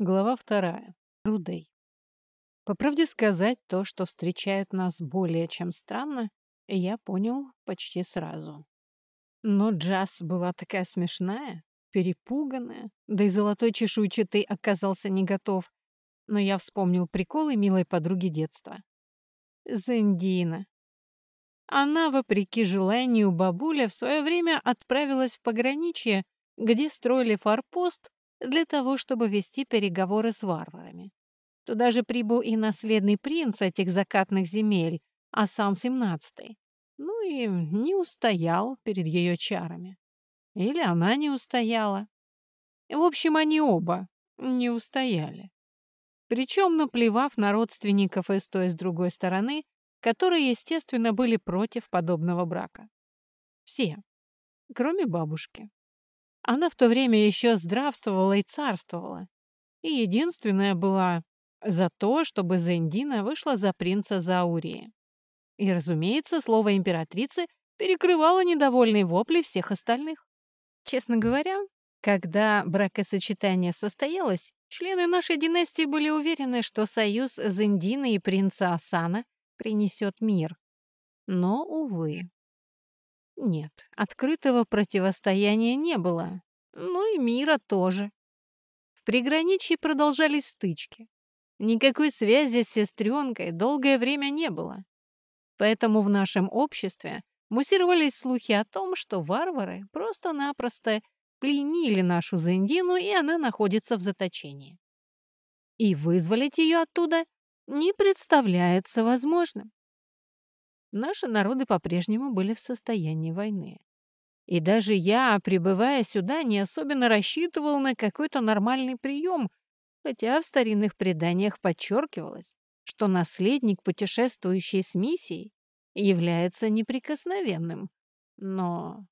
Глава вторая. Рудей. По правде сказать, то, что встречают нас более чем странно, я понял почти сразу. Но Джаз была такая смешная, перепуганная, да и золотой чешуйчатый оказался не готов. Но я вспомнил приколы милой подруги детства. Зендина. Она, вопреки желанию бабуля, в свое время отправилась в пограничье, где строили форпост для того, чтобы вести переговоры с варварами. Туда же прибыл и наследный принц этих закатных земель, Асан XVII. Ну и не устоял перед ее чарами. Или она не устояла. В общем, они оба не устояли. Причем наплевав на родственников и с той, и с другой стороны, которые, естественно, были против подобного брака. Все, кроме бабушки. Она в то время еще здравствовала и царствовала. И единственная была за то, чтобы Зендина вышла за принца Заурии. И, разумеется, слово императрицы перекрывало недовольные вопли всех остальных. Честно говоря, когда бракосочетание состоялось, члены нашей династии были уверены, что союз Зендины и принца Асана принесет мир. Но, увы. Нет, открытого противостояния не было. Ну и мира тоже. В приграничье продолжались стычки. Никакой связи с сестренкой долгое время не было. Поэтому в нашем обществе муссировались слухи о том, что варвары просто-напросто пленили нашу Зендину, и она находится в заточении. И вызволить ее оттуда не представляется возможным наши народы по-прежнему были в состоянии войны. И даже я, прибывая сюда, не особенно рассчитывал на какой-то нормальный прием, хотя в старинных преданиях подчеркивалось, что наследник, путешествующий с миссией, является неприкосновенным. Но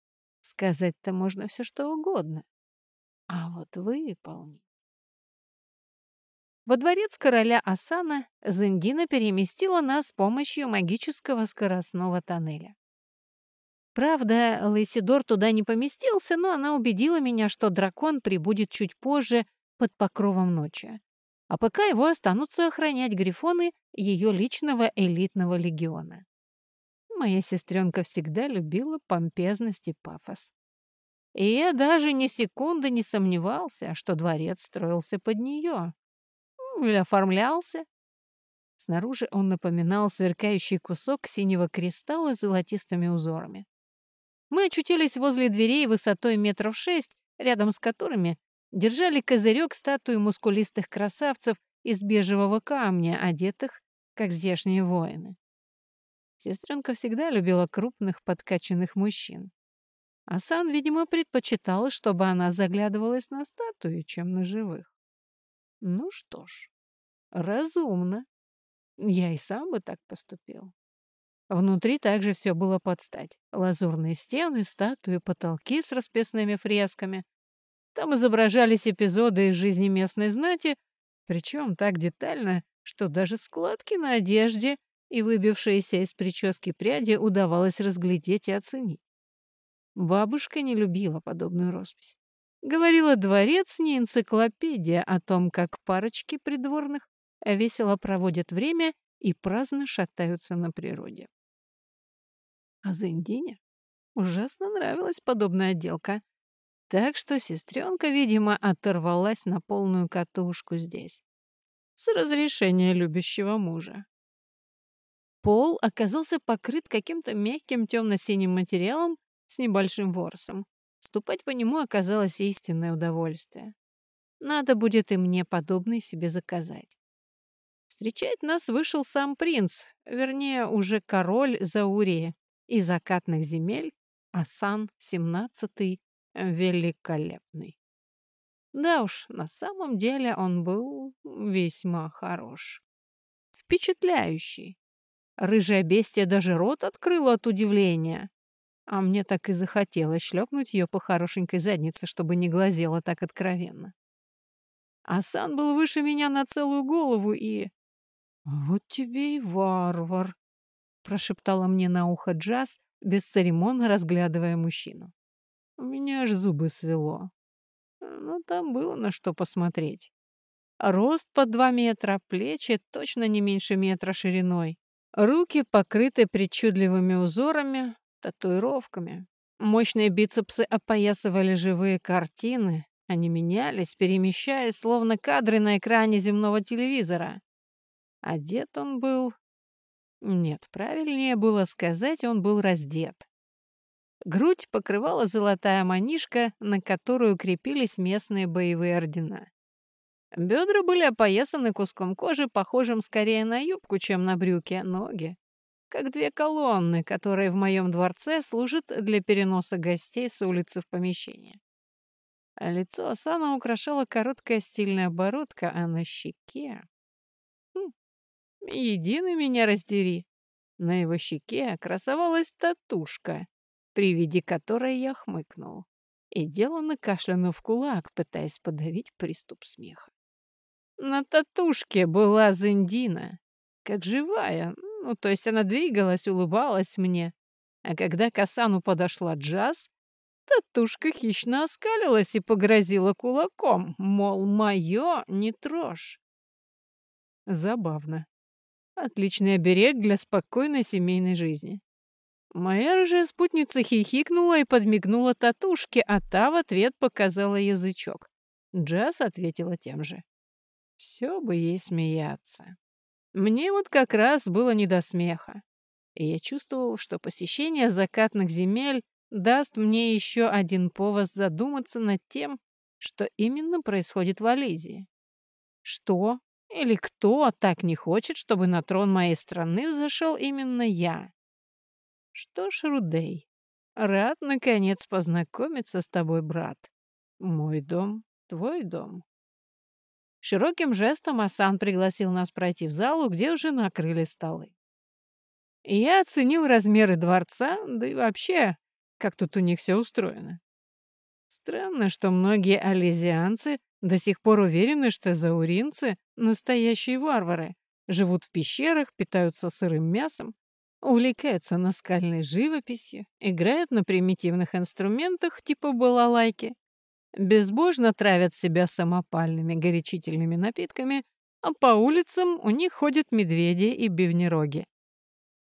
сказать-то можно все что угодно. А вот выполнить... Во дворец короля Асана Зендина переместила нас с помощью магического скоростного тоннеля. Правда, Лейсидор туда не поместился, но она убедила меня, что дракон прибудет чуть позже под покровом ночи. А пока его останутся охранять грифоны ее личного элитного легиона. Моя сестренка всегда любила помпезность и пафос. И я даже ни секунды не сомневался, что дворец строился под нее или оформлялся. Снаружи он напоминал сверкающий кусок синего кристалла с золотистыми узорами. Мы очутились возле дверей высотой метров шесть, рядом с которыми держали козырек статуи мускулистых красавцев из бежевого камня, одетых, как здешние воины. Сестренка всегда любила крупных подкачанных мужчин. Асан, видимо, предпочитал, чтобы она заглядывалась на статуи, чем на живых. Ну что ж, разумно. Я и сам бы так поступил. Внутри также все было под стать. Лазурные стены, статуи, потолки с расписными фресками. Там изображались эпизоды из жизни местной знати, причем так детально, что даже складки на одежде и выбившиеся из прически пряди удавалось разглядеть и оценить. Бабушка не любила подобную роспись. Говорила, дворец не энциклопедия о том, как парочки придворных весело проводят время и праздно шатаются на природе. А Зендине ужасно нравилась подобная отделка. Так что сестренка, видимо, оторвалась на полную катушку здесь. С разрешения любящего мужа. Пол оказался покрыт каким-то мягким темно-синим материалом с небольшим ворсом. Ступать по нему оказалось истинное удовольствие. Надо будет и мне подобный себе заказать. Встречать нас вышел сам принц, вернее, уже король Заурии и закатных земель, Асан XVII Великолепный. Да уж, на самом деле он был весьма хорош. Впечатляющий. Рыжая бестия даже рот открыла от удивления. А мне так и захотелось шлепнуть ее по хорошенькой заднице, чтобы не глазела так откровенно. Асан был выше меня на целую голову и... «Вот тебе и варвар», — прошептала мне на ухо Джаз, бесцеремонно разглядывая мужчину. У меня аж зубы свело. Но там было на что посмотреть. Рост по два метра, плечи точно не меньше метра шириной. Руки покрыты причудливыми узорами, татуировками. Мощные бицепсы опоясывали живые картины. Они менялись, перемещаясь, словно кадры на экране земного телевизора. Одет он был... Нет, правильнее было сказать, он был раздет. Грудь покрывала золотая манишка, на которую крепились местные боевые ордена. Бедра были опоясаны куском кожи, похожим скорее на юбку, чем на брюки, ноги. Как две колонны, которые в моем дворце служат для переноса гостей с улицы в помещение. А лицо Асана украшала короткая стильная бородка, а на щеке... Хм, единый меня раздери. На его щеке красовалась татушка, при виде которой я хмыкнул. И деланно кашлянул в кулак, пытаясь подавить приступ смеха. На татушке была Зендина, как живая, ну, то есть она двигалась, улыбалась мне. А когда к Асану подошла Джаз, татушка хищно оскалилась и погрозила кулаком, мол, моё не трожь. Забавно. Отличный оберег для спокойной семейной жизни. Моя рыжая спутница хихикнула и подмигнула татушке, а та в ответ показала язычок. Джаз ответила тем же. Все бы ей смеяться. Мне вот как раз было не до смеха. И я чувствовал, что посещение закатных земель даст мне еще один повод задуматься над тем, что именно происходит в Ализии. Что или кто так не хочет, чтобы на трон моей страны взошел именно я? Что ж, Рудей, рад, наконец, познакомиться с тобой, брат. Мой дом, твой дом. Широким жестом Асан пригласил нас пройти в залу, где уже накрыли столы. Я оценил размеры дворца, да и вообще, как тут у них все устроено. Странно, что многие ализианцы до сих пор уверены, что зауринцы — настоящие варвары, живут в пещерах, питаются сырым мясом, увлекаются наскальной живописью, играют на примитивных инструментах типа балалайки безбожно травят себя самопальными горячительными напитками, а по улицам у них ходят медведи и бивнероги.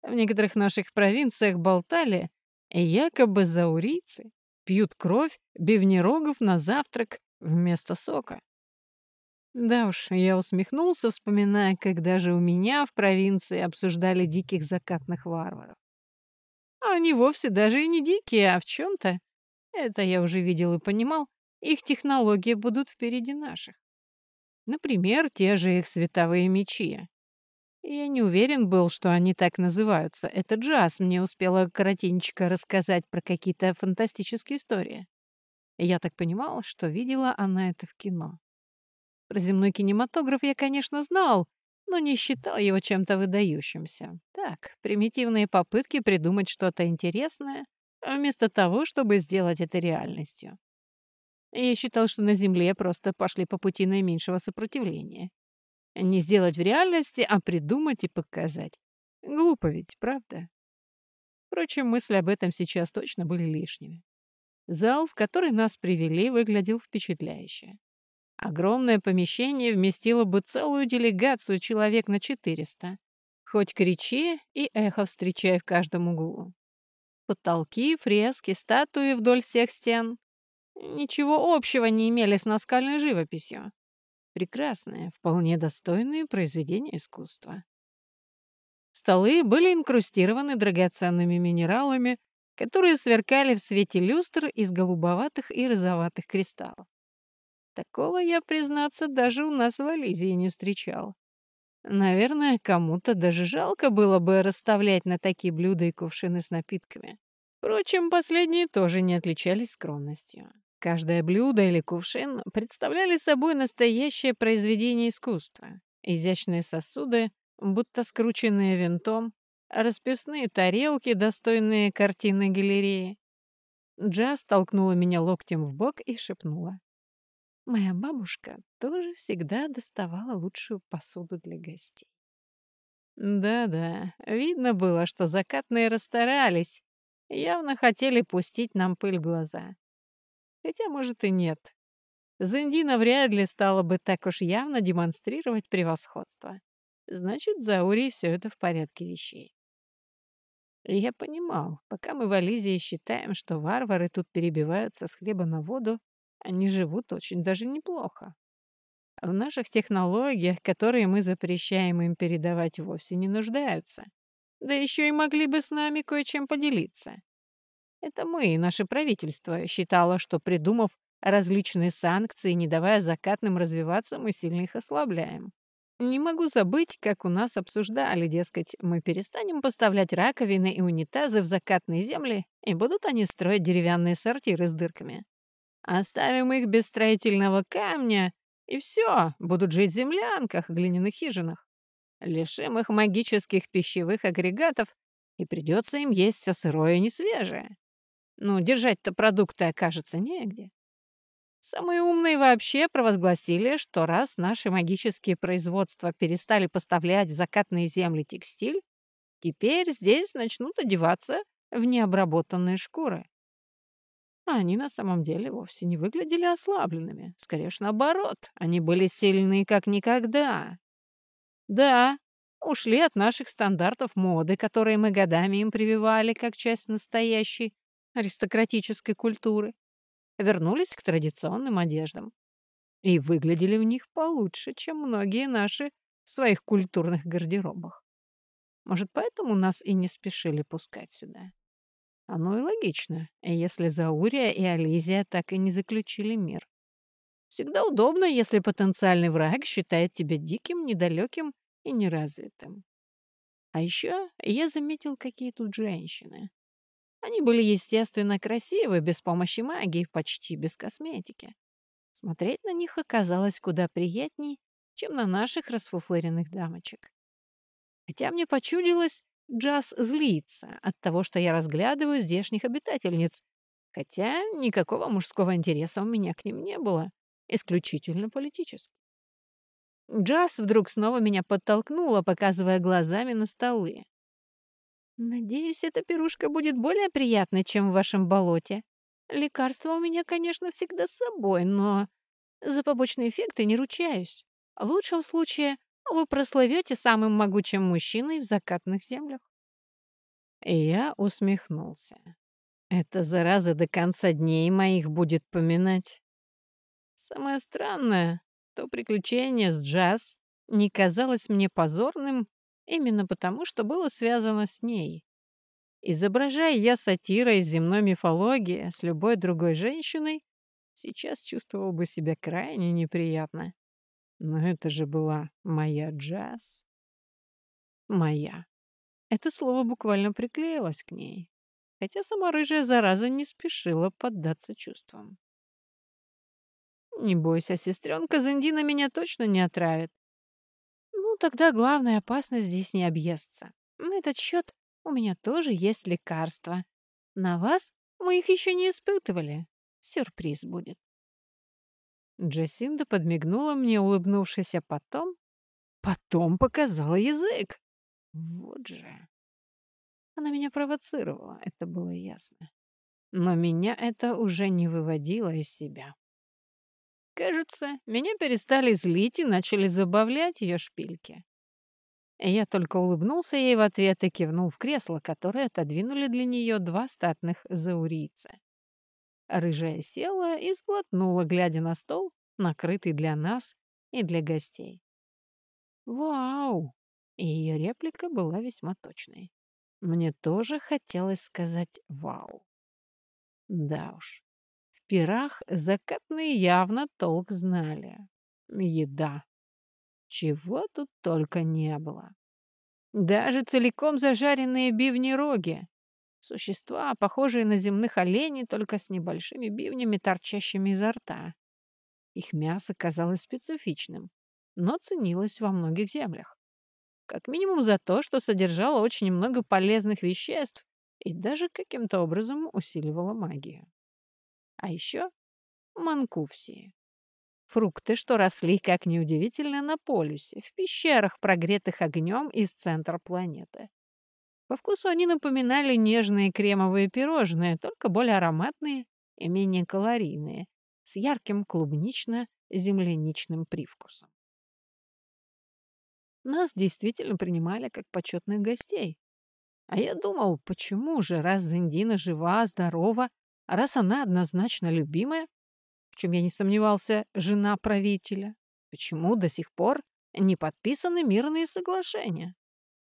В некоторых наших провинциях болтали, якобы заурийцы пьют кровь бивнерогов на завтрак вместо сока. Да уж, я усмехнулся, вспоминая, когда же у меня в провинции обсуждали диких закатных варваров. Они вовсе даже и не дикие, а в чем-то, это я уже видел и понимал, их технологии будут впереди наших. Например, те же их световые мечи. Я не уверен был, что они так называются. Это Джаз мне успела коротенько рассказать про какие-то фантастические истории. Я так понимал, что видела она это в кино. Про земной кинематограф я, конечно, знал, но не считал его чем-то выдающимся. Так, примитивные попытки придумать что-то интересное, вместо того, чтобы сделать это реальностью. Я считал, что на Земле просто пошли по пути наименьшего сопротивления. Не сделать в реальности, а придумать и показать. Глупо ведь, правда? Впрочем, мысли об этом сейчас точно были лишними. Зал, в который нас привели, выглядел впечатляюще. Огромное помещение вместило бы целую делегацию человек на 400. Хоть кричи и эхо встречай в каждом углу. Потолки, фрески, статуи вдоль всех стен ничего общего не имели с наскальной живописью. Прекрасные, вполне достойные произведения искусства. Столы были инкрустированы драгоценными минералами, которые сверкали в свете люстр из голубоватых и розоватых кристаллов. Такого я, признаться, даже у нас в Ализии не встречал. Наверное, кому-то даже жалко было бы расставлять на такие блюда и кувшины с напитками. Впрочем, последние тоже не отличались скромностью. Каждое блюдо или кувшин представляли собой настоящее произведение искусства. Изящные сосуды, будто скрученные винтом, расписные тарелки, достойные картины галереи. Джаз толкнула меня локтем в бок и шепнула. Моя бабушка тоже всегда доставала лучшую посуду для гостей. Да-да, видно было, что закатные расстарались, явно хотели пустить нам пыль в глаза. Хотя, может, и нет. Зендина вряд ли стала бы так уж явно демонстрировать превосходство. Значит, за Урей все это в порядке вещей. Я понимал, пока мы в Ализии считаем, что варвары тут перебиваются с хлеба на воду, они живут очень даже неплохо. В наших технологиях, которые мы запрещаем им передавать, вовсе не нуждаются. Да еще и могли бы с нами кое-чем поделиться. Это мы, наше правительство, считало, что, придумав различные санкции, не давая закатным развиваться, мы сильно их ослабляем. Не могу забыть, как у нас обсуждали, дескать, мы перестанем поставлять раковины и унитазы в закатные земли, и будут они строить деревянные сортиры с дырками. Оставим их без строительного камня, и все, будут жить в землянках, глиняных хижинах. Лишим их магических пищевых агрегатов, и придется им есть все сырое и несвежее. Ну, держать-то продукты окажется негде. Самые умные вообще провозгласили, что раз наши магические производства перестали поставлять в закатные земли текстиль, теперь здесь начнут одеваться в необработанные шкуры. А они на самом деле вовсе не выглядели ослабленными. Скорее уж наоборот, они были сильны как никогда. Да, ушли от наших стандартов моды, которые мы годами им прививали как часть настоящей аристократической культуры вернулись к традиционным одеждам. И выглядели в них получше, чем многие наши в своих культурных гардеробах. Может, поэтому нас и не спешили пускать сюда. Оно и логично, если Заурия и Ализия так и не заключили мир. Всегда удобно, если потенциальный враг считает тебя диким, недалеким и неразвитым. А еще я заметил, какие тут женщины. Они были, естественно, красивы, без помощи магии, почти без косметики. Смотреть на них оказалось куда приятней, чем на наших расфуфыренных дамочек. Хотя мне почудилось, Джаз злится от того, что я разглядываю здешних обитательниц, хотя никакого мужского интереса у меня к ним не было, исключительно политический. Джаз вдруг снова меня подтолкнула, показывая глазами на столы. Надеюсь, эта пирушка будет более приятной, чем в вашем болоте. Лекарства у меня, конечно, всегда с собой, но за побочные эффекты не ручаюсь. В лучшем случае вы прославете самым могучим мужчиной в закатных землях. И я усмехнулся. Эта зараза до конца дней моих будет поминать. Самое странное, то приключение с Джаз не казалось мне позорным Именно потому, что было связано с ней. Изображая я сатира из земной мифологии с любой другой женщиной, сейчас чувствовал бы себя крайне неприятно. Но это же была моя джаз. Моя. Это слово буквально приклеилось к ней, хотя сама рыжая зараза не спешила поддаться чувствам. «Не бойся, сестренка Зендина меня точно не отравит тогда главная опасность здесь не объестся. На этот счет у меня тоже есть лекарства. На вас мы их еще не испытывали. Сюрприз будет. Джасинда подмигнула мне, улыбнувшись, а потом... Потом показала язык. Вот же. Она меня провоцировала, это было ясно. Но меня это уже не выводило из себя. Кажется, меня перестали злить и начали забавлять ее шпильки. Я только улыбнулся ей в ответ и кивнул в кресло, которое отодвинули для нее два статных заурийца. Рыжая села и сглотнула, глядя на стол, накрытый для нас и для гостей. «Вау!» Ее реплика была весьма точной. Мне тоже хотелось сказать «вау». Да уж, пирах закатные явно толк знали. Еда. Чего тут только не было. Даже целиком зажаренные бивни-роги. Существа, похожие на земных оленей, только с небольшими бивнями, торчащими изо рта. Их мясо казалось специфичным, но ценилось во многих землях. Как минимум за то, что содержало очень много полезных веществ и даже каким-то образом усиливало магию. А еще манкувсии. Фрукты, что росли, как неудивительно, на полюсе, в пещерах, прогретых огнем из центра планеты. По вкусу они напоминали нежные кремовые пирожные, только более ароматные и менее калорийные, с ярким клубнично-земляничным привкусом. Нас действительно принимали как почетных гостей. А я думал, почему же, раз Зиндина жива, здорова, а раз она однозначно любимая, в чем я не сомневался, жена правителя, почему до сих пор не подписаны мирные соглашения?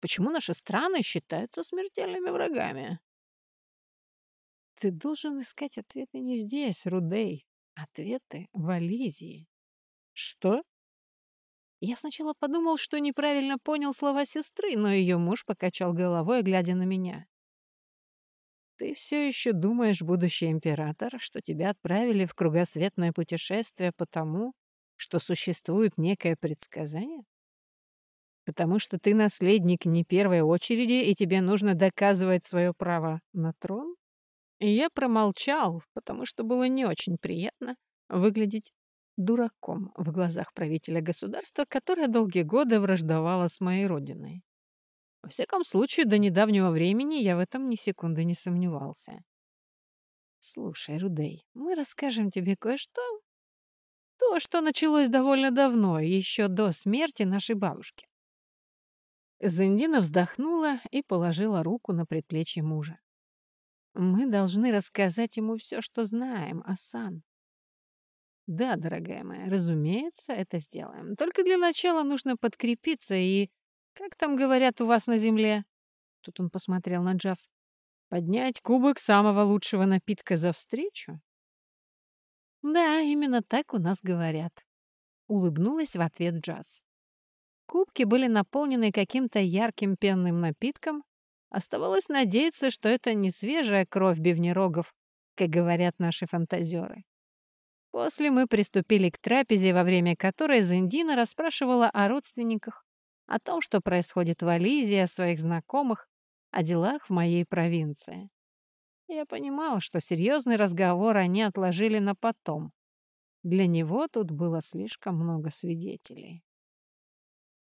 Почему наши страны считаются смертельными врагами? Ты должен искать ответы не здесь, Рудей. Ответы в Ализии. Что? Я сначала подумал, что неправильно понял слова сестры, но ее муж покачал головой, глядя на меня. Ты все еще думаешь, будущий император, что тебя отправили в кругосветное путешествие потому, что существует некое предсказание? Потому что ты наследник не первой очереди, и тебе нужно доказывать свое право на трон? И я промолчал, потому что было не очень приятно выглядеть дураком в глазах правителя государства, которое долгие годы враждовало с моей родиной. Во всяком случае, до недавнего времени я в этом ни секунды не сомневался. Слушай, Рудей, мы расскажем тебе кое-что. То, что началось довольно давно, еще до смерти нашей бабушки. Зендина вздохнула и положила руку на предплечье мужа. «Мы должны рассказать ему все, что знаем, Асан». «Да, дорогая моя, разумеется, это сделаем. Только для начала нужно подкрепиться и... Как там говорят у вас на земле?» Тут он посмотрел на Джаз. «Поднять кубок самого лучшего напитка за встречу?» «Да, именно так у нас говорят», — улыбнулась в ответ Джаз. Кубки были наполнены каким-то ярким пенным напитком. Оставалось надеяться, что это не свежая кровь бивнерогов, как говорят наши фантазеры. После мы приступили к трапезе, во время которой Зендина расспрашивала о родственниках, о том, что происходит в Ализии, о своих знакомых, о делах в моей провинции. Я понимал, что серьезный разговор они отложили на потом. Для него тут было слишком много свидетелей.